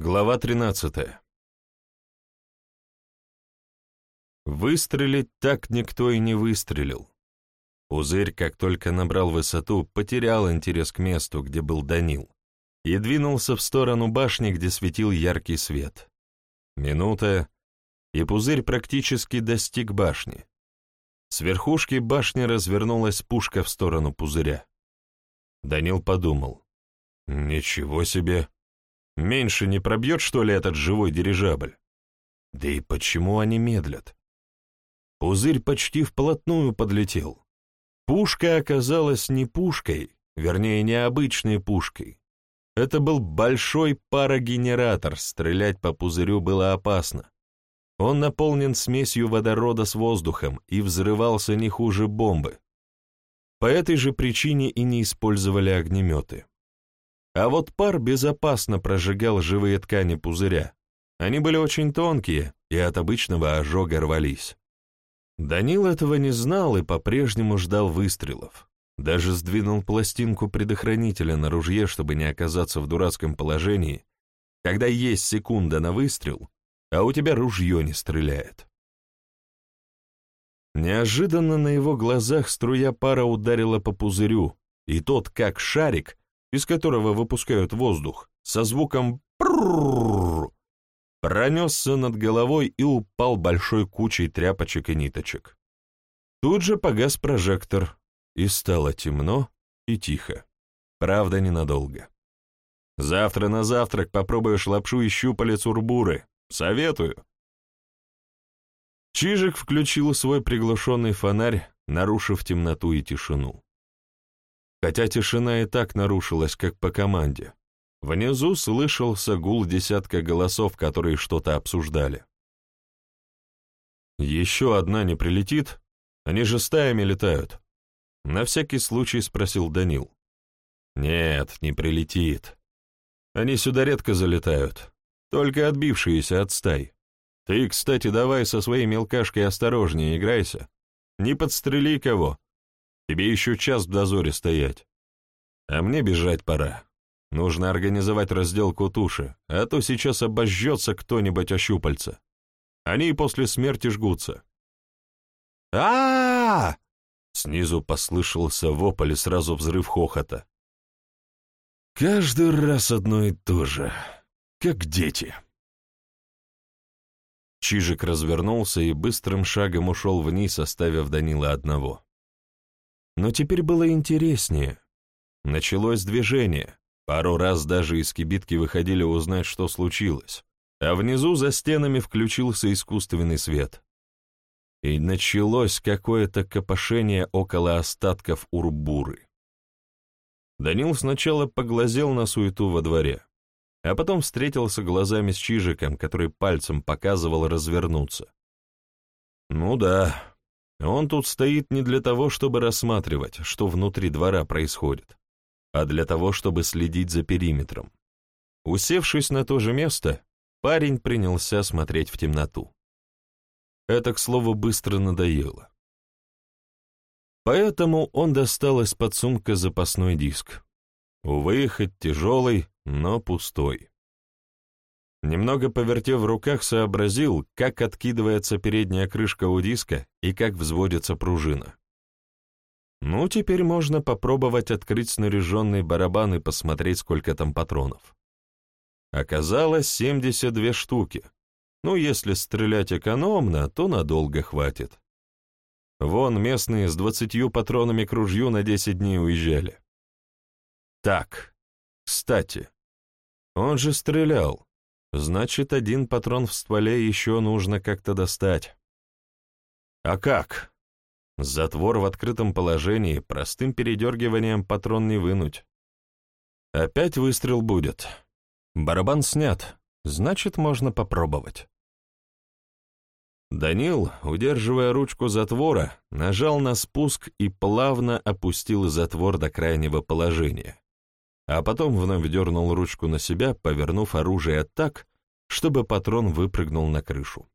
Глава 13 Выстрелить так никто и не выстрелил. Пузырь, как только набрал высоту, потерял интерес к месту, где был Данил, и двинулся в сторону башни, где светил яркий свет. Минута, и пузырь практически достиг башни. С верхушки башни развернулась пушка в сторону пузыря. Данил подумал. «Ничего себе! Меньше не пробьет, что ли, этот живой дирижабль? Да и почему они медлят? Пузырь почти вплотную подлетел. Пушка оказалась не пушкой, вернее, необычной пушкой. Это был большой парогенератор, стрелять по пузырю было опасно. Он наполнен смесью водорода с воздухом и взрывался не хуже бомбы. По этой же причине и не использовали огнеметы. А вот пар безопасно прожигал живые ткани пузыря. Они были очень тонкие и от обычного ожога рвались. Данил этого не знал и по-прежнему ждал выстрелов. Даже сдвинул пластинку предохранителя на ружье, чтобы не оказаться в дурацком положении, когда есть секунда на выстрел, а у тебя ружье не стреляет. Неожиданно на его глазах струя пара ударила по пузырю, и тот, как шарик, из которого выпускают воздух, со звуком «пррррррр» пронесся над головой и упал большой кучей тряпочек и ниточек. Тут же погас прожектор, и стало темно и тихо. Правда, ненадолго. Завтра на завтрак попробуешь лапшу и щупалец урбуры. Советую. Чижик включил свой приглушенный фонарь, нарушив темноту и тишину. Хотя тишина и так нарушилась, как по команде. Внизу слышался гул десятка голосов, которые что-то обсуждали. «Еще одна не прилетит? Они же стаями летают», — на всякий случай спросил Данил. «Нет, не прилетит. Они сюда редко залетают, только отбившиеся от стай. Ты, кстати, давай со своей мелкашкой осторожнее играйся. Не подстрели кого. Тебе еще час в дозоре стоять. А мне бежать пора. Нужно организовать разделку туши, а то сейчас обожжется кто-нибудь о щупальца. Они и после смерти жгутся. а, -а, -а Снизу послышался вопль и сразу взрыв хохота. «Каждый раз одно и то же, как дети». Чижик развернулся и быстрым шагом ушел вниз, оставив Данила одного. Но теперь было интереснее. Началось движение. Пару раз даже из кибитки выходили узнать, что случилось. А внизу за стенами включился искусственный свет. И началось какое-то копошение около остатков Урбуры. Данил сначала поглазел на суету во дворе а потом встретился глазами с Чижиком, который пальцем показывал развернуться. Ну да, он тут стоит не для того, чтобы рассматривать, что внутри двора происходит, а для того, чтобы следить за периметром. Усевшись на то же место, парень принялся смотреть в темноту. Это, к слову, быстро надоело. Поэтому он достал из-под сумка запасной диск. Увы, хоть тяжелый, но пустой. Немного повертев в руках, сообразил, как откидывается передняя крышка у диска и как взводится пружина. Ну, теперь можно попробовать открыть снаряженный барабан и посмотреть, сколько там патронов. Оказалось 72 штуки. Ну, если стрелять экономно, то надолго хватит. Вон местные с двадцатью патронами к ружью на 10 дней уезжали. Так, кстати, он же стрелял. Значит, один патрон в стволе еще нужно как-то достать. А как? Затвор в открытом положении, простым передергиванием патрон не вынуть. Опять выстрел будет. Барабан снят, значит, можно попробовать. Данил, удерживая ручку затвора, нажал на спуск и плавно опустил затвор до крайнего положения а потом вновь дернул ручку на себя, повернув оружие так, чтобы патрон выпрыгнул на крышу.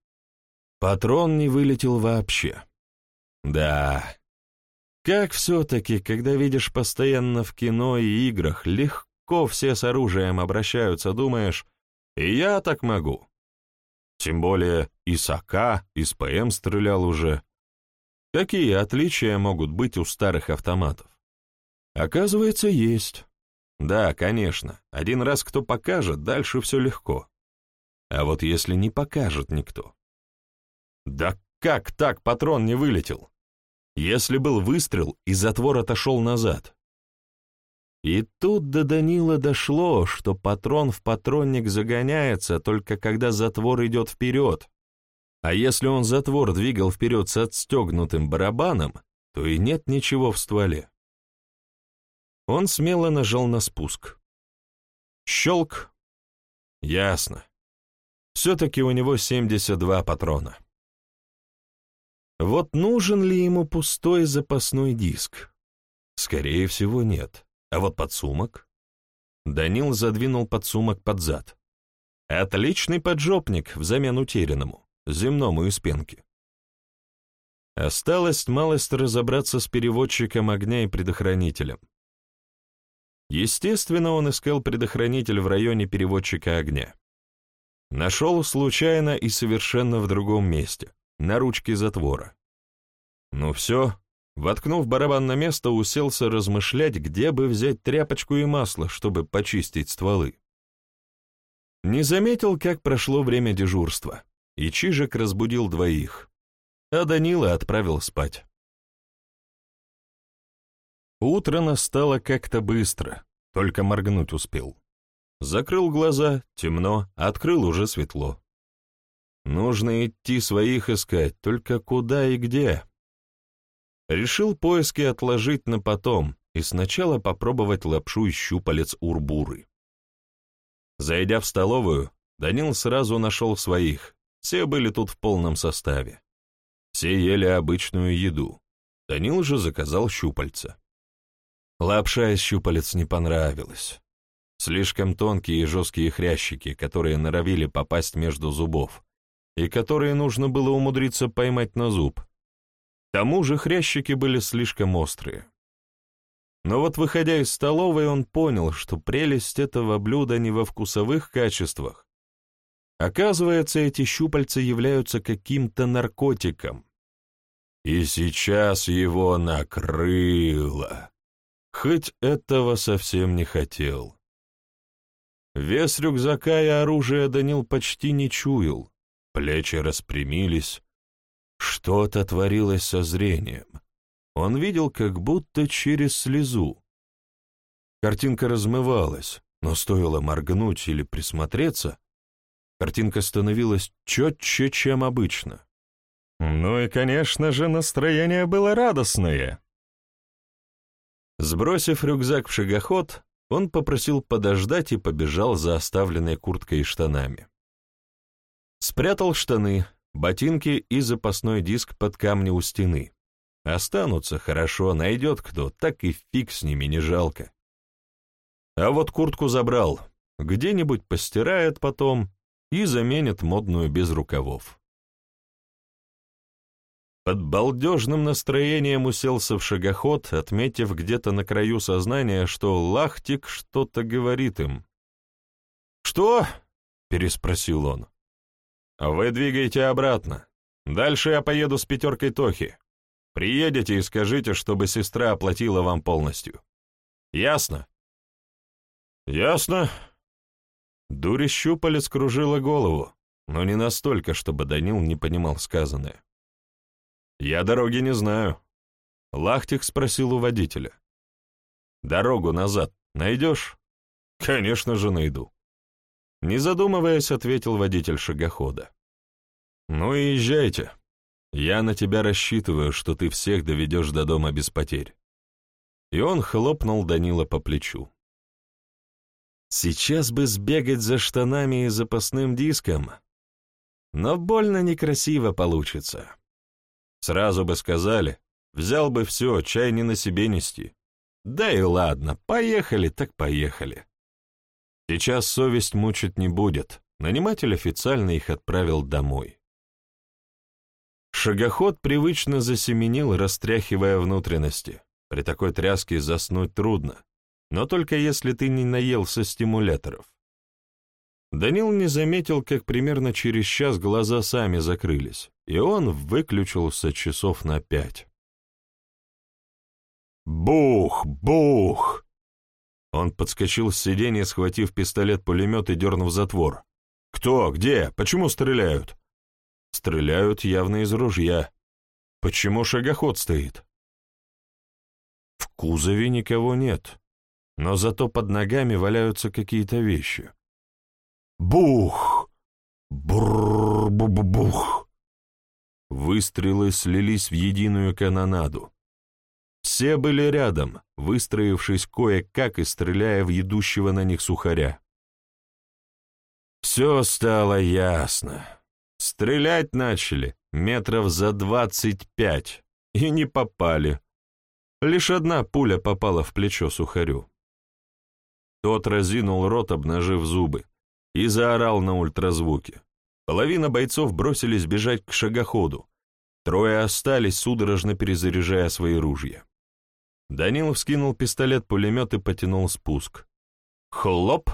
Патрон не вылетел вообще. Да, как все-таки, когда видишь постоянно в кино и играх, легко все с оружием обращаются, думаешь, И я так могу. Тем более и САКа, и с ПМ стрелял уже. Какие отличия могут быть у старых автоматов? Оказывается, есть. Да, конечно, один раз кто покажет, дальше все легко. А вот если не покажет никто? Да как так патрон не вылетел? Если был выстрел, и затвор отошел назад. И тут до Данила дошло, что патрон в патронник загоняется только когда затвор идет вперед. А если он затвор двигал вперед с отстегнутым барабаном, то и нет ничего в стволе. Он смело нажал на спуск. Щелк. Ясно. Все-таки у него 72 патрона. Вот нужен ли ему пустой запасной диск? Скорее всего, нет. А вот подсумок? Данил задвинул подсумок под зад. Отличный поджопник взамен утерянному, земному из пенки. Осталось малость разобраться с переводчиком огня и предохранителем. Естественно, он искал предохранитель в районе переводчика огня. Нашел случайно и совершенно в другом месте, на ручке затвора. Ну все, воткнув барабан на место, уселся размышлять, где бы взять тряпочку и масло, чтобы почистить стволы. Не заметил, как прошло время дежурства, и Чижик разбудил двоих, а Данила отправил спать. Утро настало как-то быстро, только моргнуть успел. Закрыл глаза, темно, открыл уже светло. Нужно идти своих искать, только куда и где. Решил поиски отложить на потом и сначала попробовать лапшу из щупалец урбуры. Зайдя в столовую, Данил сразу нашел своих, все были тут в полном составе. Все ели обычную еду. Данил же заказал щупальца. Лапша из щупалец не понравилась. Слишком тонкие и жесткие хрящики, которые норовили попасть между зубов, и которые нужно было умудриться поймать на зуб. К тому же хрящики были слишком острые. Но вот выходя из столовой, он понял, что прелесть этого блюда не во вкусовых качествах. Оказывается, эти щупальца являются каким-то наркотиком. И сейчас его накрыло хоть этого совсем не хотел. Вес рюкзака и оружия Данил почти не чуял, плечи распрямились. Что-то творилось со зрением. Он видел как будто через слезу. Картинка размывалась, но стоило моргнуть или присмотреться, картинка становилась четче, чем обычно. Ну и, конечно же, настроение было радостное. Сбросив рюкзак в шагоход, он попросил подождать и побежал за оставленной курткой и штанами. Спрятал штаны, ботинки и запасной диск под камни у стены. Останутся, хорошо, найдет кто, так и фиг с ними, не жалко. А вот куртку забрал, где-нибудь постирает потом и заменит модную без рукавов. Под балдежным настроением уселся в шагоход, отметив где-то на краю сознания, что Лахтик что-то говорит им. «Что?» — переспросил он. «Вы двигаете обратно. Дальше я поеду с пятеркой Тохи. Приедете и скажите, чтобы сестра оплатила вам полностью. Ясно?» «Ясно». Дури щупалец кружила голову, но не настолько, чтобы Данил не понимал сказанное. «Я дороги не знаю». Лахтик спросил у водителя. «Дорогу назад найдешь?» «Конечно же найду». Не задумываясь, ответил водитель шагохода. «Ну и езжайте. Я на тебя рассчитываю, что ты всех доведешь до дома без потерь». И он хлопнул Данила по плечу. Сейчас бы сбегать за штанами и запасным диском, но больно некрасиво получится. Сразу бы сказали, взял бы все, чай не на себе нести. Да и ладно, поехали так поехали. Сейчас совесть мучить не будет, наниматель официально их отправил домой. Шагоход привычно засеменил, растряхивая внутренности. При такой тряске заснуть трудно, но только если ты не наелся стимуляторов. Данил не заметил, как примерно через час глаза сами закрылись, и он выключился часов на пять. «Бух! Бух!» Он подскочил с сиденья, схватив пистолет-пулемет и дернув затвор. «Кто? Где? Почему стреляют?» «Стреляют явно из ружья. Почему шагоход стоит?» В кузове никого нет, но зато под ногами валяются какие-то вещи. Бух! Бррр-бу-бу-бух! Выстрелы слились в единую канонаду. Все были рядом, выстроившись кое-как и стреляя в идущего на них сухаря. Все стало ясно. Стрелять начали метров за двадцать пять, и не попали. Лишь одна пуля попала в плечо сухарю. Тот разинул рот, обнажив зубы и заорал на ультразвуке. Половина бойцов бросились бежать к шагоходу. Трое остались, судорожно перезаряжая свои ружья. Данил вскинул пистолет-пулемет и потянул спуск. Хлоп!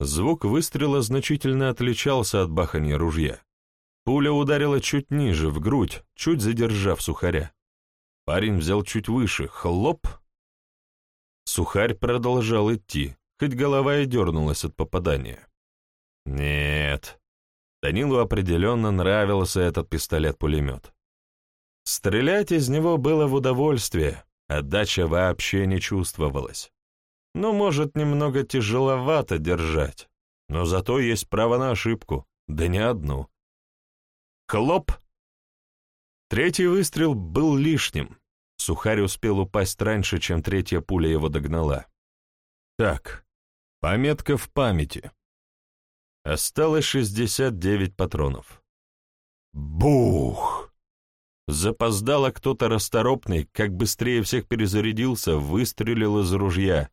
Звук выстрела значительно отличался от бахания ружья. Пуля ударила чуть ниже, в грудь, чуть задержав сухаря. Парень взял чуть выше. Хлоп! Сухарь продолжал идти хоть голова и дернулась от попадания. Нет, Данилу определенно нравился этот пистолет-пулемет. Стрелять из него было в удовольствие, отдача вообще не чувствовалась. Ну, может, немного тяжеловато держать, но зато есть право на ошибку, да не одну. Хлоп! Третий выстрел был лишним. Сухарь успел упасть раньше, чем третья пуля его догнала. Так, Пометка в памяти. Осталось 69 патронов. Бух! Запоздало кто-то расторопный, как быстрее всех перезарядился, выстрелил из ружья.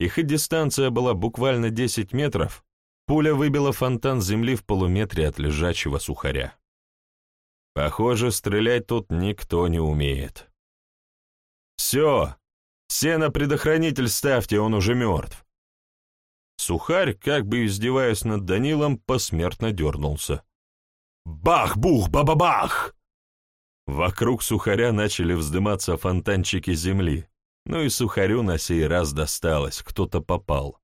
И хоть дистанция была буквально 10 метров, пуля выбила фонтан земли в полуметре от лежачего сухаря. Похоже, стрелять тут никто не умеет. «Все! Все на предохранитель ставьте, он уже мертв!» Сухарь, как бы издеваясь над Данилом, посмертно дернулся. Бах-бух-ба-ба-бах! Вокруг сухаря начали вздыматься фонтанчики земли. Ну и сухарю на сей раз досталось, кто-то попал.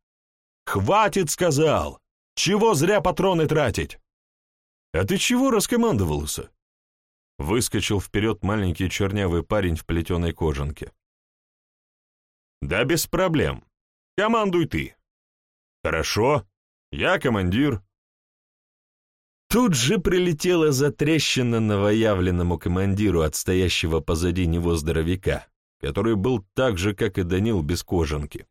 «Хватит!» — сказал! «Чего зря патроны тратить?» «А ты чего раскомандовался?» Выскочил вперед маленький чернявый парень в плетеной кожанке. «Да без проблем. Командуй ты!» «Хорошо, я командир». Тут же прилетела затрещина новоявленному командиру от стоящего позади него здоровяка, который был так же, как и Данил, без кожанки.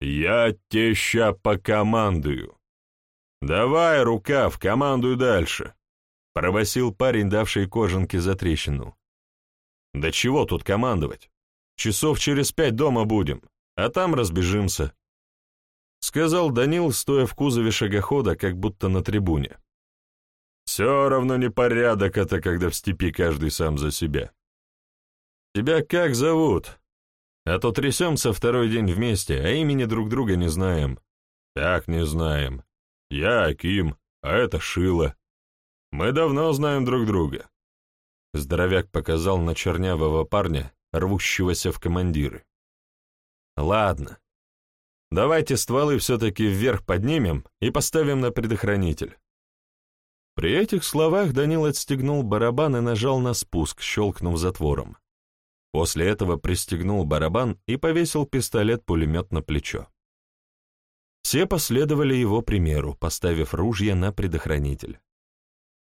«Я те ща покомандую. Давай, рукав, командуй дальше», — пробасил парень, давший кожанке затрещину. «Да чего тут командовать? Часов через пять дома будем, а там разбежимся. — сказал Данил, стоя в кузове шагохода, как будто на трибуне. «Все равно непорядок это, когда в степи каждый сам за себя. Тебя как зовут? А то трясемся второй день вместе, а имени друг друга не знаем. Так не знаем. Я Аким, а это Шила. Мы давно знаем друг друга». Здоровяк показал на чернявого парня, рвущегося в командиры. «Ладно, Давайте стволы все-таки вверх поднимем и поставим на предохранитель. При этих словах Данил отстегнул барабан и нажал на спуск, щелкнув затвором. После этого пристегнул барабан и повесил пистолет-пулемет на плечо. Все последовали его примеру, поставив ружья на предохранитель.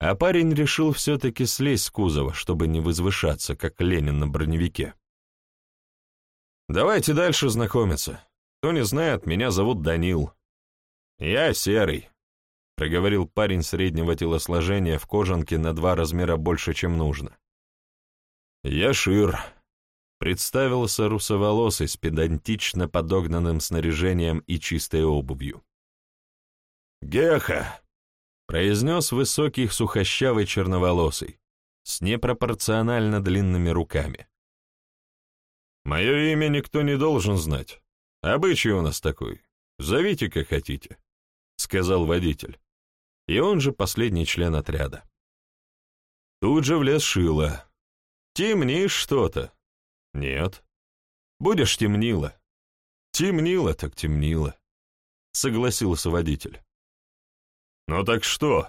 А парень решил все-таки слезть с кузова, чтобы не возвышаться, как Ленин на броневике. «Давайте дальше знакомиться», кто не знает, меня зовут Данил. Я Серый, — проговорил парень среднего телосложения в кожанке на два размера больше, чем нужно. Я Шир, — представился русоволосый с педантично подогнанным снаряжением и чистой обувью. «Геха!» — произнес высокий сухощавый черноволосый, с непропорционально длинными руками. «Мое имя никто не должен знать. Обычай у нас такой. Зовите, как хотите», — сказал водитель. И он же последний член отряда. Тут же влез Шила. «Темнишь что-то?» «Нет». «Будешь темнило?» «Темнило так темнило», — согласился водитель. «Ну так что?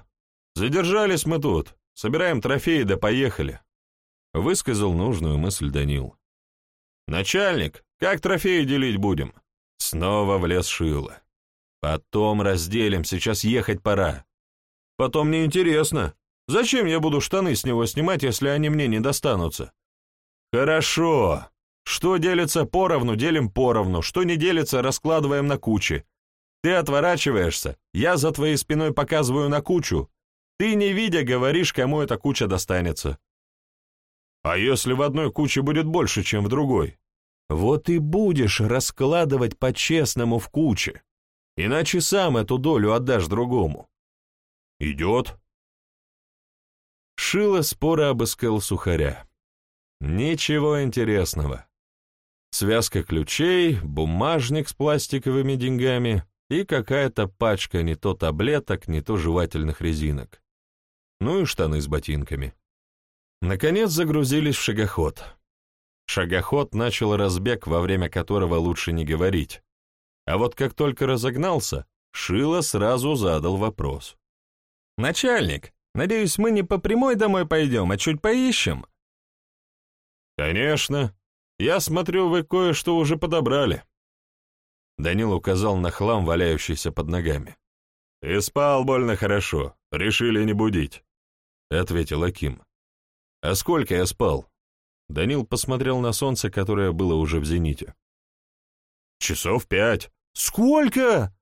Задержались мы тут, собираем трофеи да поехали», — высказал нужную мысль Данил. «Начальник, как трофеи делить будем?» Снова влез Шила. «Потом разделим, сейчас ехать пора». «Потом неинтересно. Зачем я буду штаны с него снимать, если они мне не достанутся?» «Хорошо. Что делится поровну, делим поровну, что не делится, раскладываем на кучи. Ты отворачиваешься, я за твоей спиной показываю на кучу. Ты, не видя, говоришь, кому эта куча достанется. А если в одной куче будет больше, чем в другой? Вот и будешь раскладывать по-честному в куче. Иначе сам эту долю отдашь другому. Идет. Шило споро обыскал сухаря. Ничего интересного. Связка ключей, бумажник с пластиковыми деньгами и какая-то пачка не то таблеток, не то жевательных резинок. Ну и штаны с ботинками. Наконец загрузились в шагоход. Шагоход начал разбег, во время которого лучше не говорить. А вот как только разогнался, Шило сразу задал вопрос. «Начальник, надеюсь, мы не по прямой домой пойдем, а чуть поищем?» «Конечно. Я смотрю, вы кое-что уже подобрали». Данил указал на хлам, валяющийся под ногами. «И спал больно хорошо. Решили не будить», — ответил Аким. «А сколько я спал?» Данил посмотрел на солнце, которое было уже в зените. «Часов пять». «Сколько?»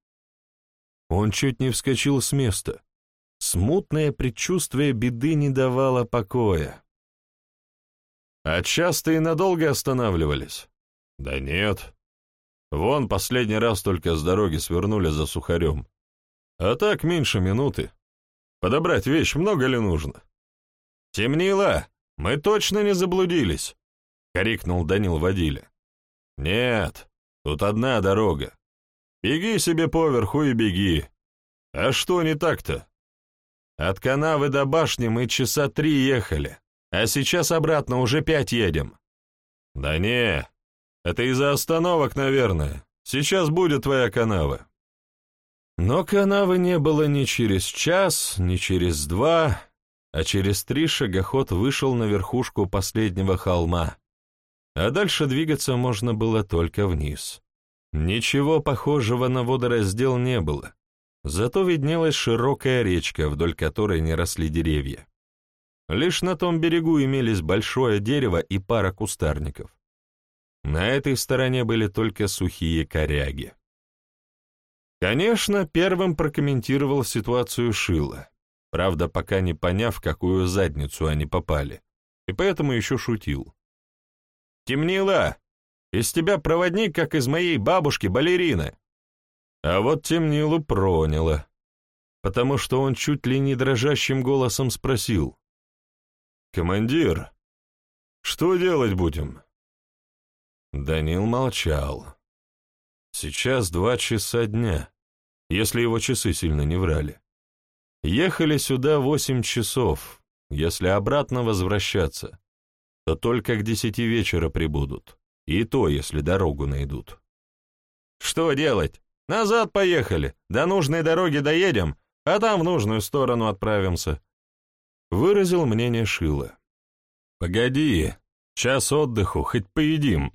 Он чуть не вскочил с места. Смутное предчувствие беды не давало покоя. А часто и надолго останавливались? Да нет. Вон последний раз только с дороги свернули за сухарем. А так меньше минуты. Подобрать вещь много ли нужно? Темнило, мы точно не заблудились, — крикнул Данил водиле. Нет, тут одна дорога. Беги себе поверху и беги. А что не так-то? От канавы до башни мы часа три ехали. А сейчас обратно уже пять едем. Да не, это из-за остановок, наверное. Сейчас будет твоя канава. Но канавы не было ни через час, ни через два, а через три шагоход вышел на верхушку последнего холма, а дальше двигаться можно было только вниз. Ничего похожего на водораздел не было, зато виднелась широкая речка, вдоль которой не росли деревья. Лишь на том берегу имелись большое дерево и пара кустарников. На этой стороне были только сухие коряги. Конечно, первым прокомментировал ситуацию Шила, правда, пока не поняв, в какую задницу они попали, и поэтому еще шутил. «Темнило! Из тебя проводник, как из моей бабушки, балерины!» А вот темнилу проняло, потому что он чуть ли не дрожащим голосом спросил. «Командир, что делать будем?» Данил молчал. Сейчас два часа дня, если его часы сильно не врали. Ехали сюда восемь часов, если обратно возвращаться, то только к десяти вечера прибудут, и то, если дорогу найдут. «Что делать? Назад поехали, до нужной дороги доедем, а там в нужную сторону отправимся», выразил мнение Шила. «Погоди, час отдыху, хоть поедим.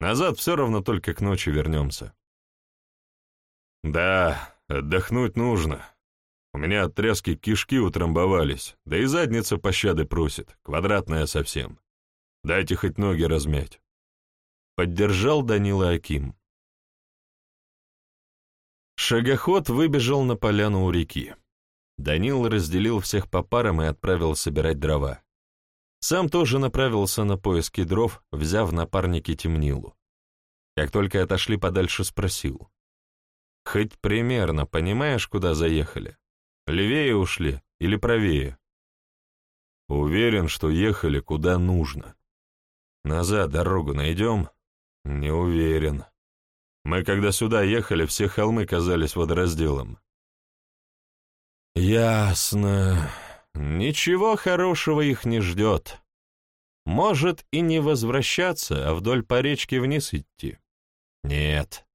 Назад все равно только к ночи вернемся». «Да, отдохнуть нужно. У меня от тряски кишки утрамбовались, да и задница пощады просит, квадратная совсем. Дайте хоть ноги размять». Поддержал Данила Аким. Шагоход выбежал на поляну у реки. Данил разделил всех по парам и отправил собирать дрова. Сам тоже направился на поиски дров, взяв напарники темнилу. Как только отошли подальше, спросил. «Хоть примерно понимаешь, куда заехали? Левее ушли или правее?» «Уверен, что ехали куда нужно. Назад дорогу найдем?» «Не уверен. Мы, когда сюда ехали, все холмы казались водоразделом. Ясно. Ничего хорошего их не ждет. Может и не возвращаться, а вдоль по речке вниз идти. Нет.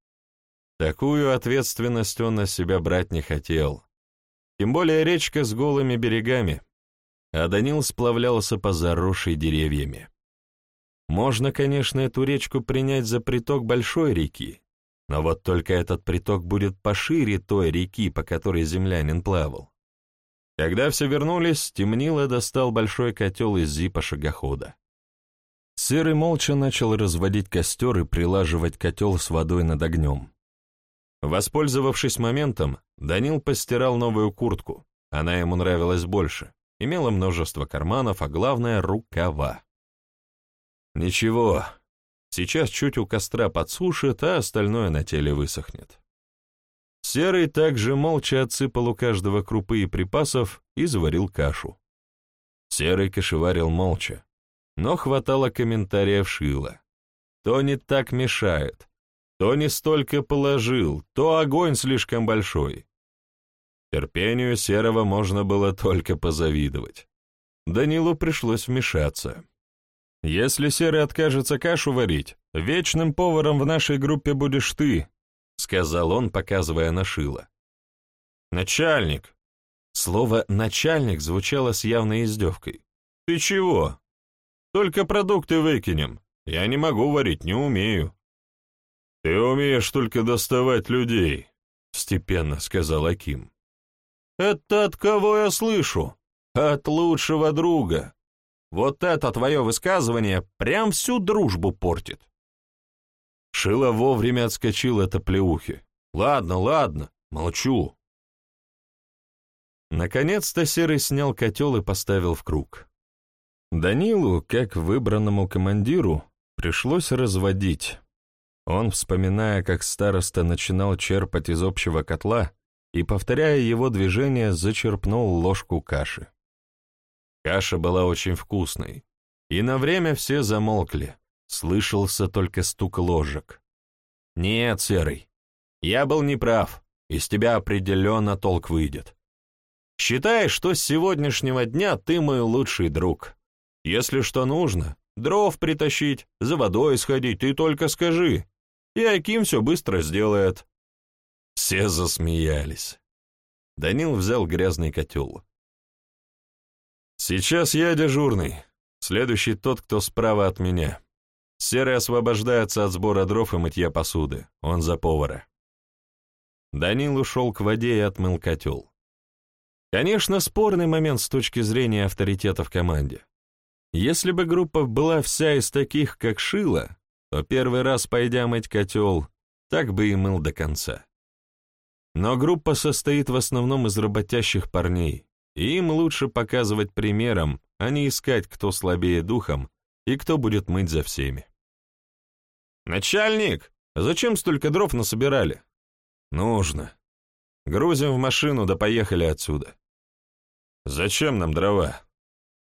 Такую ответственность он на себя брать не хотел. Тем более речка с голыми берегами, а Данил сплавлялся по заросшей деревьями. Можно, конечно, эту речку принять за приток большой реки, но вот только этот приток будет пошире той реки, по которой землянин плавал. Когда все вернулись, темнило достал большой котел из зипа шагохода. Серый молча начал разводить костер и прилаживать котел с водой над огнем. Воспользовавшись моментом, Данил постирал новую куртку. Она ему нравилась больше, имела множество карманов, а главное — рукава. Ничего, сейчас чуть у костра подсушит, а остальное на теле высохнет. Серый также молча отсыпал у каждого крупы и припасов и заварил кашу. Серый кашеварил молча, но хватало комментариев Шила. То не так мешает, то не столько положил, то огонь слишком большой. Терпению Серого можно было только позавидовать. Данилу пришлось вмешаться. «Если Серый откажется кашу варить, вечным поваром в нашей группе будешь ты», — сказал он, показывая на шило. «Начальник!» Слово «начальник» звучало с явной издевкой. «Ты чего? Только продукты выкинем. Я не могу варить, не умею». «Ты умеешь только доставать людей», — степенно сказал Аким. «Это от кого я слышу? От лучшего друга. Вот это твое высказывание прям всю дружбу портит. Шила вовремя отскочил от оплеухи. Ладно, ладно, молчу. Наконец-то Серый снял котел и поставил в круг. Данилу, как выбранному командиру, пришлось разводить. Он, вспоминая, как староста начинал черпать из общего котла, и, повторяя его движение, зачерпнул ложку каши. Каша была очень вкусной, и на время все замолкли, слышался только стук ложек. «Нет, Серый, я был неправ, из тебя определенно толк выйдет. Считай, что с сегодняшнего дня ты мой лучший друг. Если что нужно, дров притащить, за водой сходить, ты только скажи, и Аким все быстро сделает». Все засмеялись. Данил взял грязный котел. «Сейчас я дежурный. Следующий тот, кто справа от меня. Серый освобождается от сбора дров и мытья посуды. Он за повара». Данил ушел к воде и отмыл котел. Конечно, спорный момент с точки зрения авторитета в команде. Если бы группа была вся из таких, как Шила, то первый раз, пойдя мыть котел, так бы и мыл до конца. Но группа состоит в основном из работящих парней, и им лучше показывать примером, а не искать, кто слабее духом и кто будет мыть за всеми. «Начальник, зачем столько дров насобирали?» «Нужно. Грузим в машину, да поехали отсюда». «Зачем нам дрова?»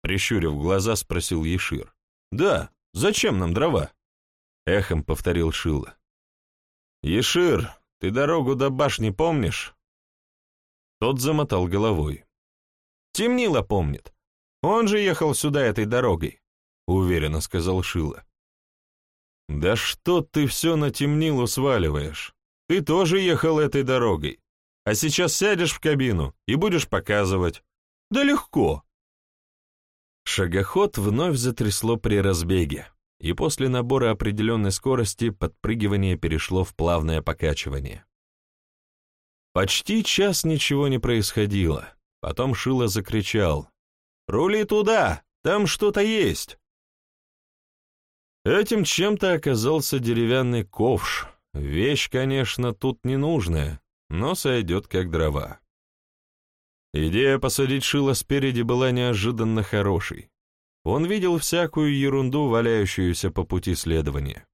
Прищурив глаза, спросил Ешир. «Да, зачем нам дрова?» Эхом повторил Шила. «Ешир, ты дорогу до башни помнишь?» Тот замотал головой. Темнило помнит. Он же ехал сюда этой дорогой, — уверенно сказал Шила. Да что ты все на темнилу сваливаешь? Ты тоже ехал этой дорогой. А сейчас сядешь в кабину и будешь показывать. Да легко. Шагоход вновь затрясло при разбеге, и после набора определенной скорости подпрыгивание перешло в плавное покачивание. Почти час ничего не происходило. Потом Шила закричал. «Рули туда! Там что-то есть!» Этим чем-то оказался деревянный ковш. Вещь, конечно, тут ненужная, но сойдет как дрова. Идея посадить Шила спереди была неожиданно хорошей. Он видел всякую ерунду, валяющуюся по пути следования.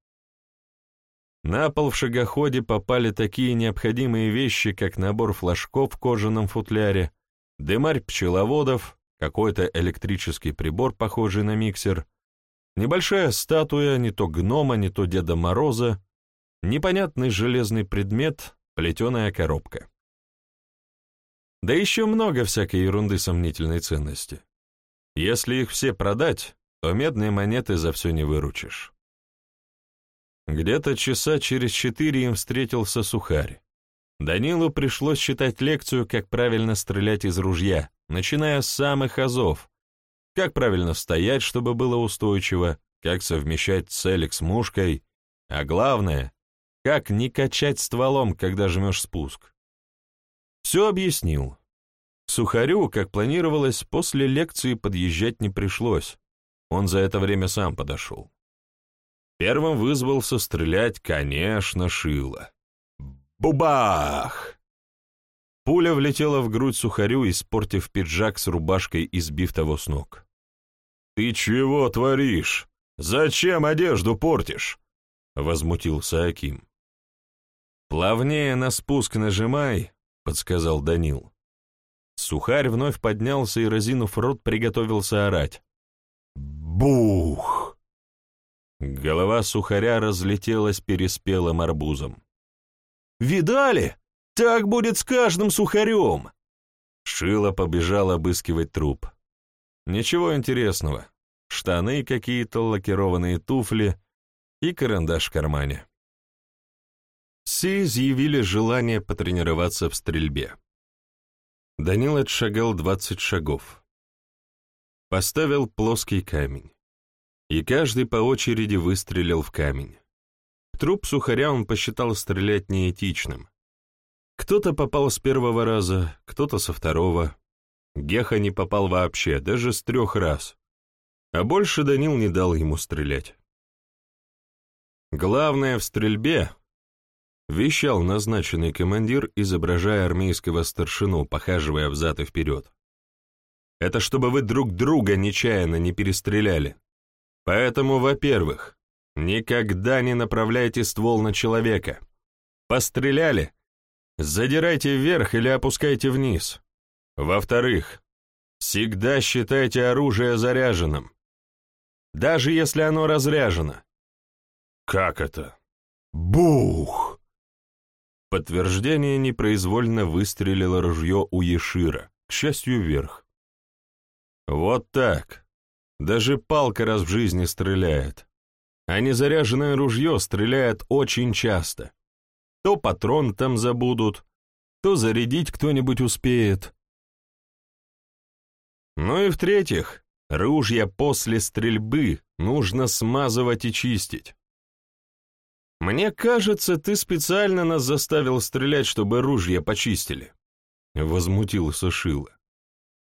На пол в шагоходе попали такие необходимые вещи, как набор флажков в кожаном футляре, дымарь пчеловодов, какой-то электрический прибор, похожий на миксер, небольшая статуя, не то гнома, не то Деда Мороза, непонятный железный предмет, плетеная коробка. Да еще много всякой ерунды сомнительной ценности. Если их все продать, то медные монеты за все не выручишь. Где-то часа через четыре им встретился сухарь. Данилу пришлось читать лекцию, как правильно стрелять из ружья, начиная с самых азов, как правильно стоять, чтобы было устойчиво, как совмещать целик с мушкой, а главное, как не качать стволом, когда жмешь спуск. Все объяснил. Сухарю, как планировалось, после лекции подъезжать не пришлось. Он за это время сам подошел. Первым вызвался стрелять, конечно, Шило. Бубах! Пуля влетела в грудь сухарю, испортив пиджак с рубашкой и сбив того с ног. «Ты чего творишь? Зачем одежду портишь?» — возмутился Аким. «Плавнее на спуск нажимай», — подсказал Данил. Сухарь вновь поднялся и, разинув рот, приготовился орать. Бух! Голова сухаря разлетелась переспелым арбузом. «Видали? Так будет с каждым сухарем!» Шила побежал обыскивать труп. Ничего интересного. Штаны какие-то, лакированные туфли и карандаш в кармане. Все изъявили желание потренироваться в стрельбе. Данил отшагал двадцать шагов. Поставил плоский камень. И каждый по очереди выстрелил в камень. Труп сухаря он посчитал стрелять неэтичным. Кто-то попал с первого раза, кто-то со второго. Геха не попал вообще, даже с трех раз. А больше Данил не дал ему стрелять. Главное в стрельбе Вещал назначенный командир, изображая армейского старшину, похаживая взад и вперед. Это чтобы вы друг друга нечаянно не перестреляли. Поэтому, во-первых, никогда не направляйте ствол на человека. Постреляли, задирайте вверх или опускайте вниз. Во-вторых, всегда считайте оружие заряженным. Даже если оно разряжено. Как это? Бух! Подтверждение непроизвольно выстрелило ружье у Ешира, к счастью, вверх. Вот так. Даже палка раз в жизни стреляет. А незаряженное ружье стреляет очень часто. То патрон там забудут, то зарядить кто-нибудь успеет. Ну и в-третьих, ружья после стрельбы нужно смазывать и чистить. «Мне кажется, ты специально нас заставил стрелять, чтобы ружья почистили», — возмутился Шила.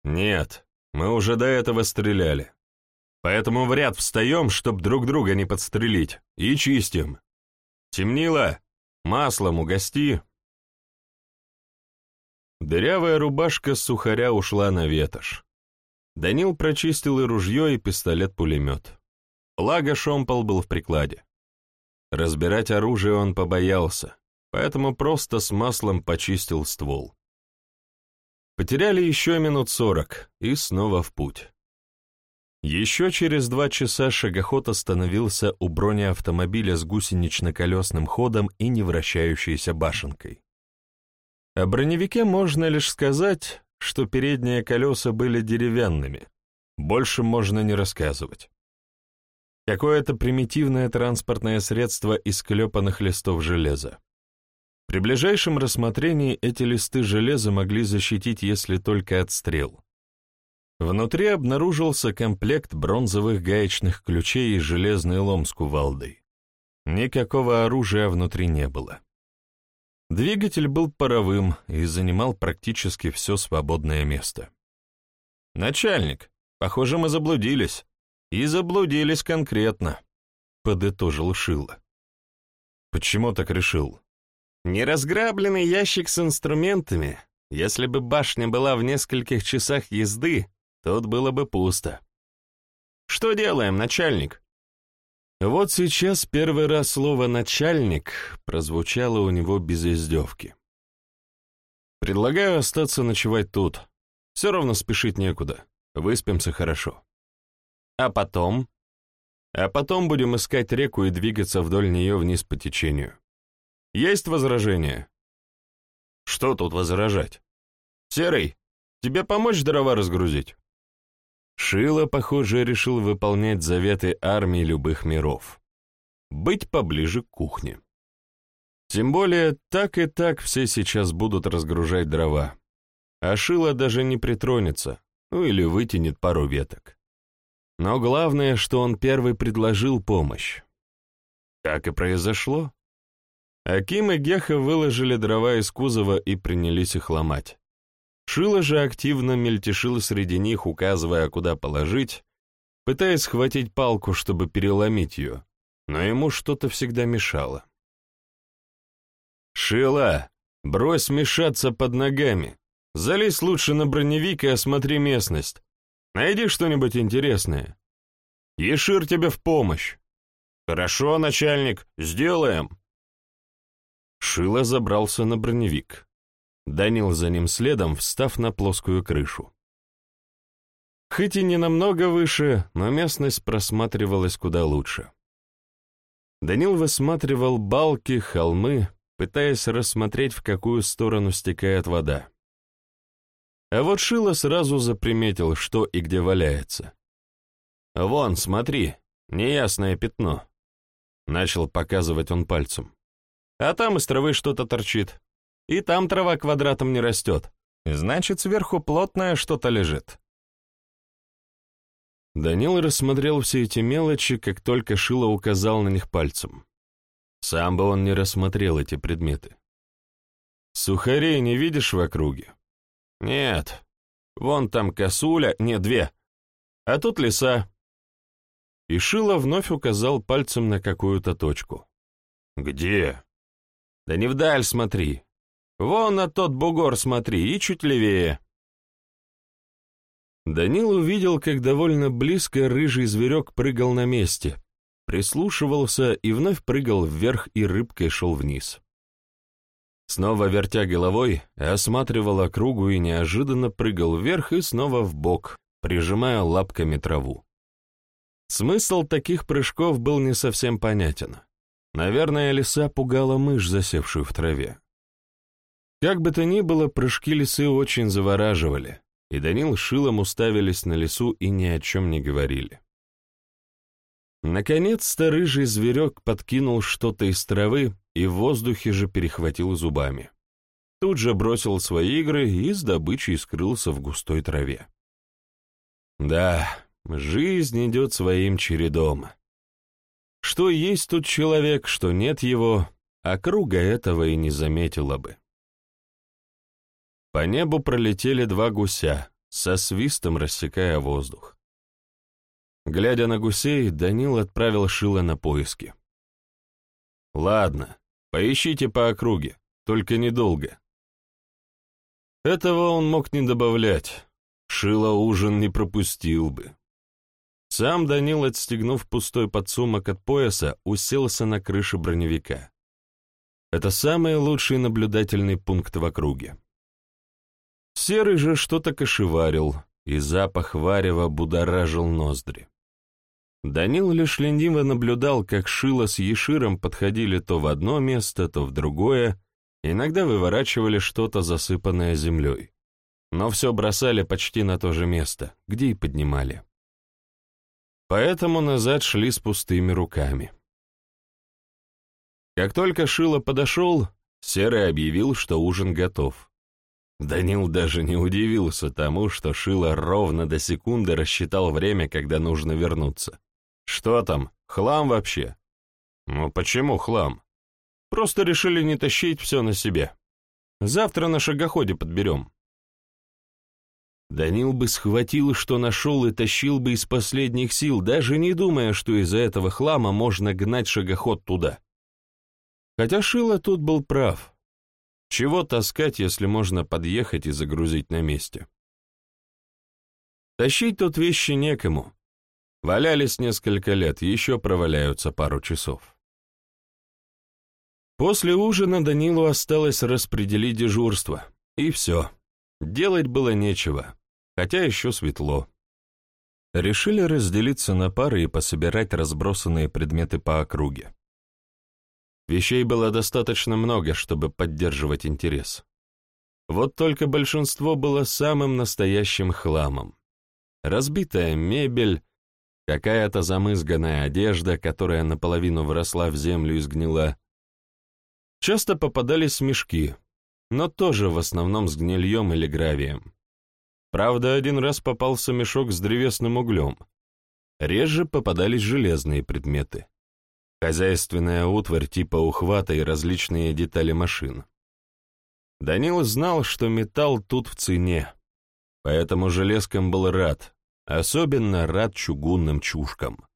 «Нет, мы уже до этого стреляли. Поэтому в ряд встаем, чтоб друг друга не подстрелить, и чистим. Темнило, маслом угости». Дырявая рубашка сухаря ушла на ветошь. Данил прочистил и ружье, и пистолет-пулемет. Благо шомпол был в прикладе. Разбирать оружие он побоялся, поэтому просто с маслом почистил ствол. Потеряли еще минут сорок, и снова в путь. Еще через два часа шагоход остановился у бронеавтомобиля с гусенично-колесным ходом и невращающейся башенкой. О броневике можно лишь сказать, что передние колеса были деревянными, больше можно не рассказывать. Какое-то примитивное транспортное средство из клепанных листов железа. При ближайшем рассмотрении эти листы железа могли защитить, если только от стрел. Внутри обнаружился комплект бронзовых гаечных ключей и железный лом с кувалдой. Никакого оружия внутри не было. Двигатель был паровым и занимал практически все свободное место. «Начальник, похоже, мы заблудились», и заблудились конкретно, подытожил Шило. Почему так решил? Неразграбленный ящик с инструментами. Если бы башня была в нескольких часах езды, тут было бы пусто. Что делаем, начальник? Вот сейчас первый раз слово «начальник» прозвучало у него без издевки. Предлагаю остаться ночевать тут. Все равно спешить некуда. Выспимся хорошо. А потом? А потом будем искать реку и двигаться вдоль нее вниз по течению. Есть возражения? Что тут возражать? Серый, тебе помочь дрова разгрузить?» Шило, похоже, решил выполнять заветы армии любых миров. Быть поближе к кухне. Тем более, так и так все сейчас будут разгружать дрова. А Шило даже не притронется, ну или вытянет пару веток. Но главное, что он первый предложил помощь. Так и произошло. Аким и Геха выложили дрова из кузова и принялись их ломать. Шило же активно мельтешил среди них, указывая, куда положить, пытаясь схватить палку, чтобы переломить ее, но ему что-то всегда мешало. «Шила, брось мешаться под ногами. Залезь лучше на броневик и осмотри местность. Найди что-нибудь интересное. Ешир тебе в помощь». «Хорошо, начальник, сделаем». Шило забрался на броневик. Данил за ним следом, встав на плоскую крышу. Хоть и не намного выше, но местность просматривалась куда лучше. Данил высматривал балки, холмы, пытаясь рассмотреть, в какую сторону стекает вода. А вот Шило сразу заприметил, что и где валяется. «Вон, смотри, неясное пятно», — начал показывать он пальцем. «А там из травы что-то торчит. И там трава квадратом не растет. Значит, сверху плотное что-то лежит. Данил рассмотрел все эти мелочи, как только Шило указал на них пальцем. Сам бы он не рассмотрел эти предметы. «Сухарей не видишь в округе?» «Нет. Вон там косуля, не, две. А тут леса». И Шило вновь указал пальцем на какую-то точку. «Где?» «Да не вдаль смотри. Вон на тот бугор смотри, и чуть левее. Данил увидел, как довольно близко рыжий зверек прыгал на месте, прислушивался и вновь прыгал вверх и рыбкой шел вниз. Снова вертя головой, осматривал округу и неожиданно прыгал вверх и снова в бок, прижимая лапками траву. Смысл таких прыжков был не совсем понятен. Наверное, лиса пугала мышь, засевшую в траве. Как бы то ни было, прыжки лисы очень завораживали, и Данил с Шилом уставились на лесу и ни о чем не говорили. Наконец-то рыжий зверек подкинул что-то из травы и в воздухе же перехватил зубами. Тут же бросил свои игры и с добычей скрылся в густой траве. Да, жизнь идет своим чередом. Что есть тут человек, что нет его, а круга этого и не заметила бы. По небу пролетели два гуся, со свистом рассекая воздух. Глядя на гусей, Данил отправил Шила на поиски. «Ладно, поищите по округе, только недолго». Этого он мог не добавлять. Шила ужин не пропустил бы. Сам Данил, отстегнув пустой подсумок от пояса, уселся на крыше броневика. Это самый лучший наблюдательный пункт в округе. Серый же что-то кошеварил, и запах варева будоражил ноздри. Данил лишь лениво наблюдал, как Шило с Еширом подходили то в одно место, то в другое, иногда выворачивали что-то, засыпанное землей. Но все бросали почти на то же место, где и поднимали. Поэтому назад шли с пустыми руками. Как только Шило подошел, Серый объявил, что ужин готов. Данил даже не удивился тому, что Шило ровно до секунды рассчитал время, когда нужно вернуться. Что там, хлам вообще? Ну почему хлам? Просто решили не тащить все на себе. Завтра на шагоходе подберем. Данил бы схватил, что нашел, и тащил бы из последних сил, даже не думая, что из-за этого хлама можно гнать шагоход туда. Хотя Шило тут был прав. Чего таскать, если можно подъехать и загрузить на месте? Тащить тут вещи некому. Валялись несколько лет, еще проваляются пару часов. После ужина Данилу осталось распределить дежурство, и все. Делать было нечего, хотя еще светло. Решили разделиться на пары и пособирать разбросанные предметы по округе. Вещей было достаточно много, чтобы поддерживать интерес. Вот только большинство было самым настоящим хламом. Разбитая мебель, какая-то замызганная одежда, которая наполовину вросла в землю и сгнила. Часто попадались мешки, но тоже в основном с гнильем или гравием. Правда, один раз попался мешок с древесным углем. Реже попадались железные предметы. Хозяйственная утварь типа ухвата и различные детали машин. Данил знал, что металл тут в цене, поэтому железкам был рад, особенно рад чугунным чушкам.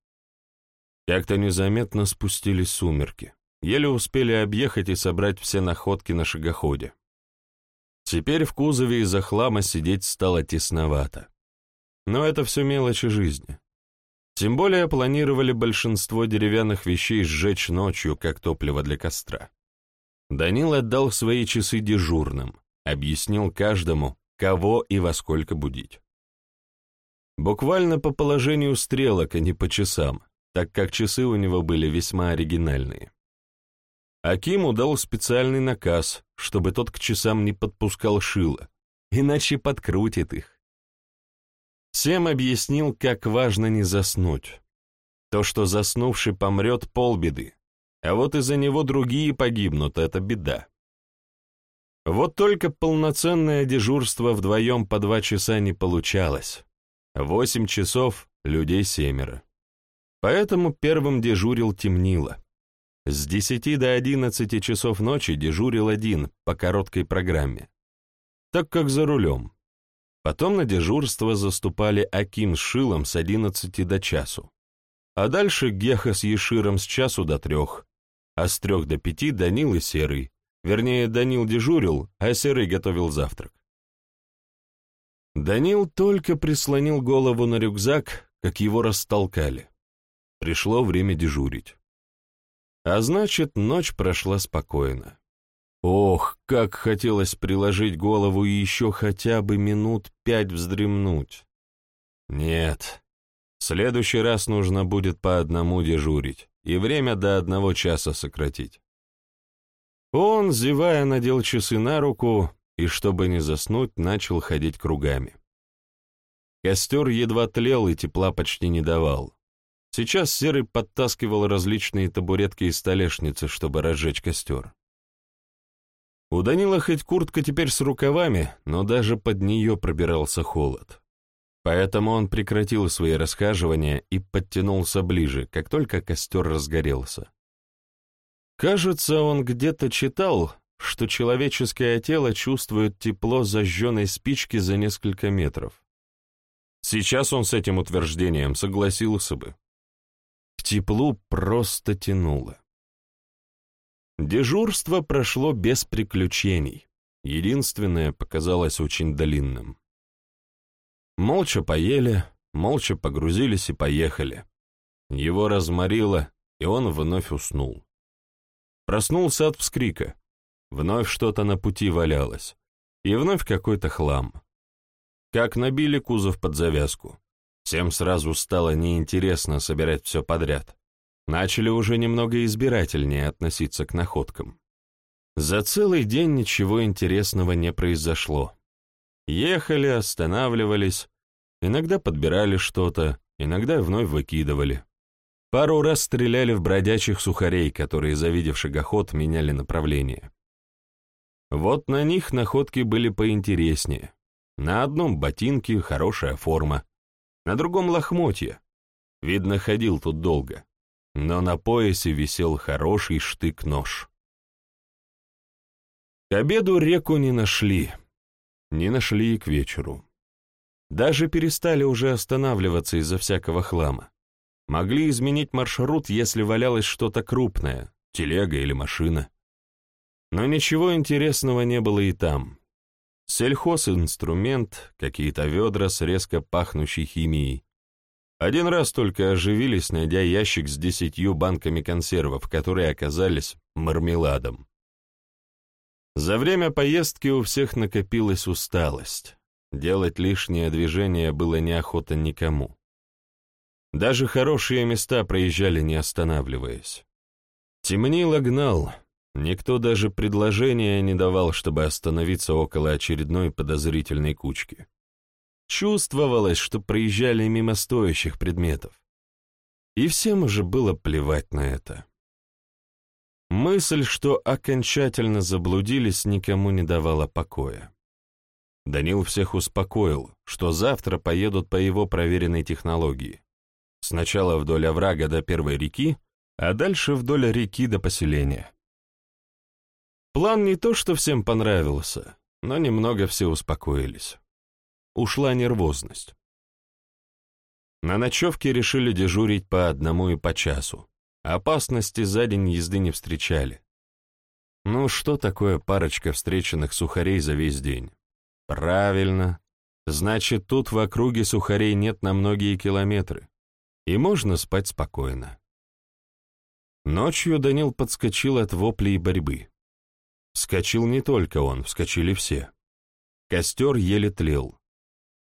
Как-то незаметно спустились сумерки, еле успели объехать и собрать все находки на шагоходе. Теперь в кузове из-за хлама сидеть стало тесновато. Но это все мелочи жизни. Тем более планировали большинство деревянных вещей сжечь ночью, как топливо для костра. Данил отдал свои часы дежурным, объяснил каждому, кого и во сколько будить. Буквально по положению стрелок, а не по часам, так как часы у него были весьма оригинальные. Акиму дал специальный наказ, чтобы тот к часам не подпускал шило, иначе подкрутит их. Всем объяснил, как важно не заснуть. То, что заснувший помрет, полбеды, а вот из-за него другие погибнут, это беда. Вот только полноценное дежурство вдвоем по два часа не получалось. Восемь часов, людей семеро. Поэтому первым дежурил темнило. С десяти до одиннадцати часов ночи дежурил один по короткой программе, так как за рулем. Потом на дежурство заступали Аким с Шилом с одиннадцати до часу. А дальше Геха с Еширом с часу до трех, а с трех до пяти Данил и Серый. Вернее, Данил дежурил, а Серый готовил завтрак. Данил только прислонил голову на рюкзак, как его растолкали. Пришло время дежурить. А значит, ночь прошла спокойно. Ох, как хотелось приложить голову и еще хотя бы минут пять вздремнуть. Нет, в следующий раз нужно будет по одному дежурить и время до одного часа сократить. Он, зевая, надел часы на руку и, чтобы не заснуть, начал ходить кругами. Костер едва тлел и тепла почти не давал. Сейчас Серый подтаскивал различные табуретки и столешницы, чтобы разжечь костер. У Данила хоть куртка теперь с рукавами, но даже под нее пробирался холод. Поэтому он прекратил свои расхаживания и подтянулся ближе, как только костер разгорелся. Кажется, он где-то читал, что человеческое тело чувствует тепло зажженной спички за несколько метров. Сейчас он с этим утверждением согласился бы. К теплу просто тянуло. Дежурство прошло без приключений. Единственное показалось очень длинным. Молча поели, молча погрузились и поехали. Его разморило, и он вновь уснул. Проснулся от вскрика. Вновь что-то на пути валялось. И вновь какой-то хлам. Как набили кузов под завязку. Всем сразу стало неинтересно собирать все подряд. Начали уже немного избирательнее относиться к находкам. За целый день ничего интересного не произошло. Ехали, останавливались, иногда подбирали что-то, иногда вновь выкидывали. Пару раз стреляли в бродячих сухарей, которые, завидев шагоход, меняли направление. Вот на них находки были поинтереснее. На одном ботинке хорошая форма, на другом лохмотье. Видно, ходил тут долго. Но на поясе висел хороший штык-нож. К обеду реку не нашли, не нашли и к вечеру. Даже перестали уже останавливаться из-за всякого хлама. Могли изменить маршрут, если валялось что-то крупное, телега или машина. Но ничего интересного не было и там. Сельхозинструмент, какие-то ведра с резко пахнущей химией. Один раз только оживились, найдя ящик с десятью банками консервов, которые оказались мармеладом. За время поездки у всех накопилась усталость. Делать лишнее движение было неохота никому. Даже хорошие места проезжали, не останавливаясь. Темнило гнал, Никто даже предложения не давал, чтобы остановиться около очередной подозрительной кучки. Чувствовалось, что проезжали мимо стоящих предметов. И всем уже было плевать на это. Мысль, что окончательно заблудились, никому не давала покоя. Данил всех успокоил, что завтра поедут по его проверенной технологии. Сначала вдоль оврага до первой реки, а дальше вдоль реки до поселения. План не то, что всем понравился, но немного все успокоились. Ушла нервозность. На ночевке решили дежурить по одному и по часу. Опасности за день езды не встречали. Ну что такое парочка встреченных сухарей за весь день? Правильно. Значит, тут в округе сухарей нет на многие километры. И можно спать спокойно. Ночью Данил подскочил от воплей борьбы. Вскочил не только он, вскочили все. Костер еле тлел.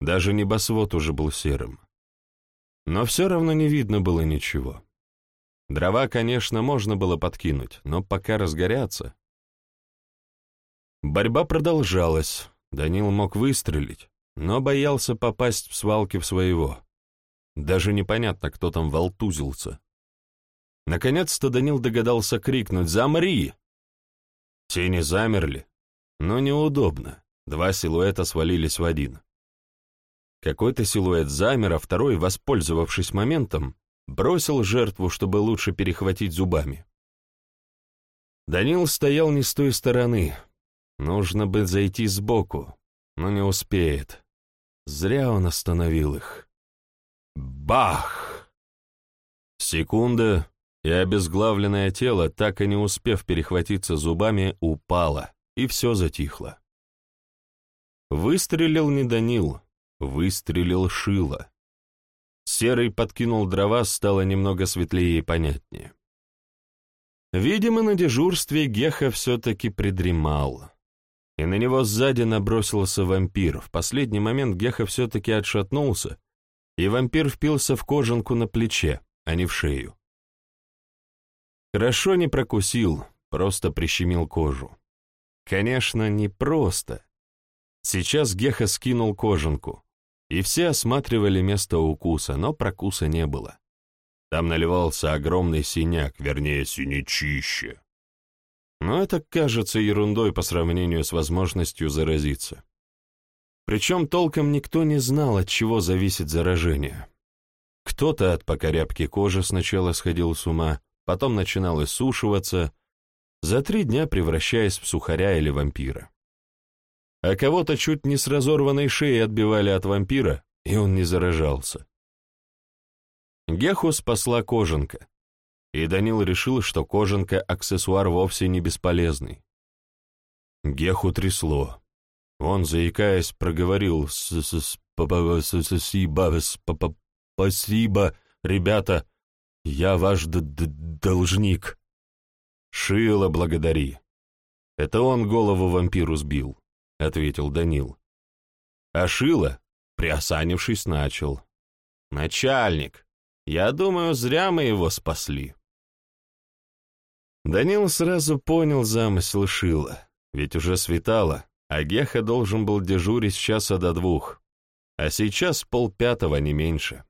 Даже небосвод уже был серым. Но все равно не видно было ничего. Дрова, конечно, можно было подкинуть, но пока разгорятся. Борьба продолжалась. Данил мог выстрелить, но боялся попасть в свалки в своего. Даже непонятно, кто там волтузился. Наконец-то Данил догадался крикнуть «Замри!». Тени замерли, но неудобно. Два силуэта свалились в один. Какой-то силуэт замер, а второй, воспользовавшись моментом, бросил жертву, чтобы лучше перехватить зубами. Данил стоял не с той стороны. Нужно бы зайти сбоку, но не успеет. Зря он остановил их. Бах! Секунда, и обезглавленное тело, так и не успев перехватиться зубами, упало, и все затихло. Выстрелил не Данил, выстрелил Шило. Серый подкинул дрова, стало немного светлее и понятнее. Видимо, на дежурстве Геха все-таки придремал. И на него сзади набросился вампир. В последний момент Геха все-таки отшатнулся, и вампир впился в кожанку на плече, а не в шею. Хорошо не прокусил, просто прищемил кожу. Конечно, не просто. Сейчас Геха скинул кожанку, и все осматривали место укуса, но прокуса не было. Там наливался огромный синяк, вернее, синячище. Но это кажется ерундой по сравнению с возможностью заразиться. Причем толком никто не знал, от чего зависит заражение. Кто-то от покорябки кожи сначала сходил с ума, потом начинал иссушиваться, за три дня превращаясь в сухаря или вампира. А кого-то чуть не с разорванной шеей отбивали от вампира, и он не заражался. Геху спасла кожанка, и Данил решил, что кожанка — аксессуар вовсе не бесполезный. Геху трясло. Он, заикаясь, проговорил «Спасибо, ребята, я ваш д -д должник. Шило благодари. Это он голову вампиру сбил, ответил Данил. А Шило, приосанившись, начал. Начальник, я думаю, зря мы его спасли. Данил сразу понял замысел Шила, ведь уже светало, а Геха должен был дежурить с часа до двух, а сейчас полпятого не меньше.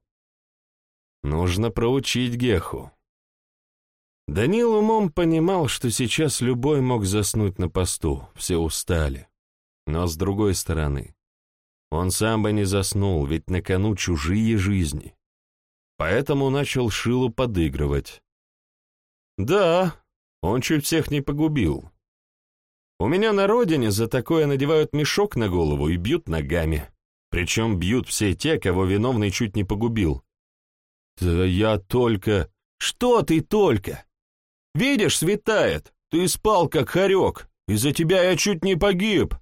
Нужно проучить Геху. Данил умом понимал, что сейчас любой мог заснуть на посту, все устали. Но с другой стороны, он сам бы не заснул, ведь на кону чужие жизни. Поэтому начал Шилу подыгрывать. Да, он чуть всех не погубил. У меня на родине за такое надевают мешок на голову и бьют ногами. Причем бьют все те, кого виновный чуть не погубил. «Да я только...» «Что ты только? Видишь, светает. Ты спал, как хорек. Из-за тебя я чуть не погиб!»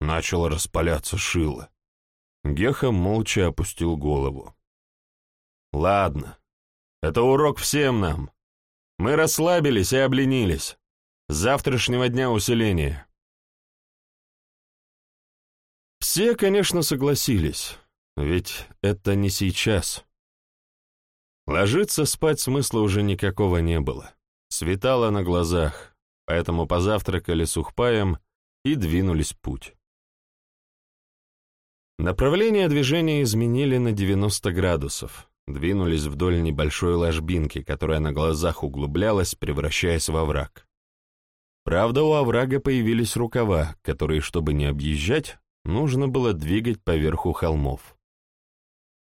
Начал распаляться Шило. Геха молча опустил голову. «Ладно, это урок всем нам. Мы расслабились и обленились. С завтрашнего дня усиление». Все, конечно, согласились, ведь это не сейчас. Ложиться спать смысла уже никакого не было. Светало на глазах. поэтому позавтракали сухпаем и двинулись путь. Направление движения изменили на 90 градусов, двинулись вдоль небольшой ложбинки, которая на глазах углублялась, превращаясь во враг. Правда, у оврага появились рукава, которые, чтобы не объезжать, нужно было двигать поверху холмов.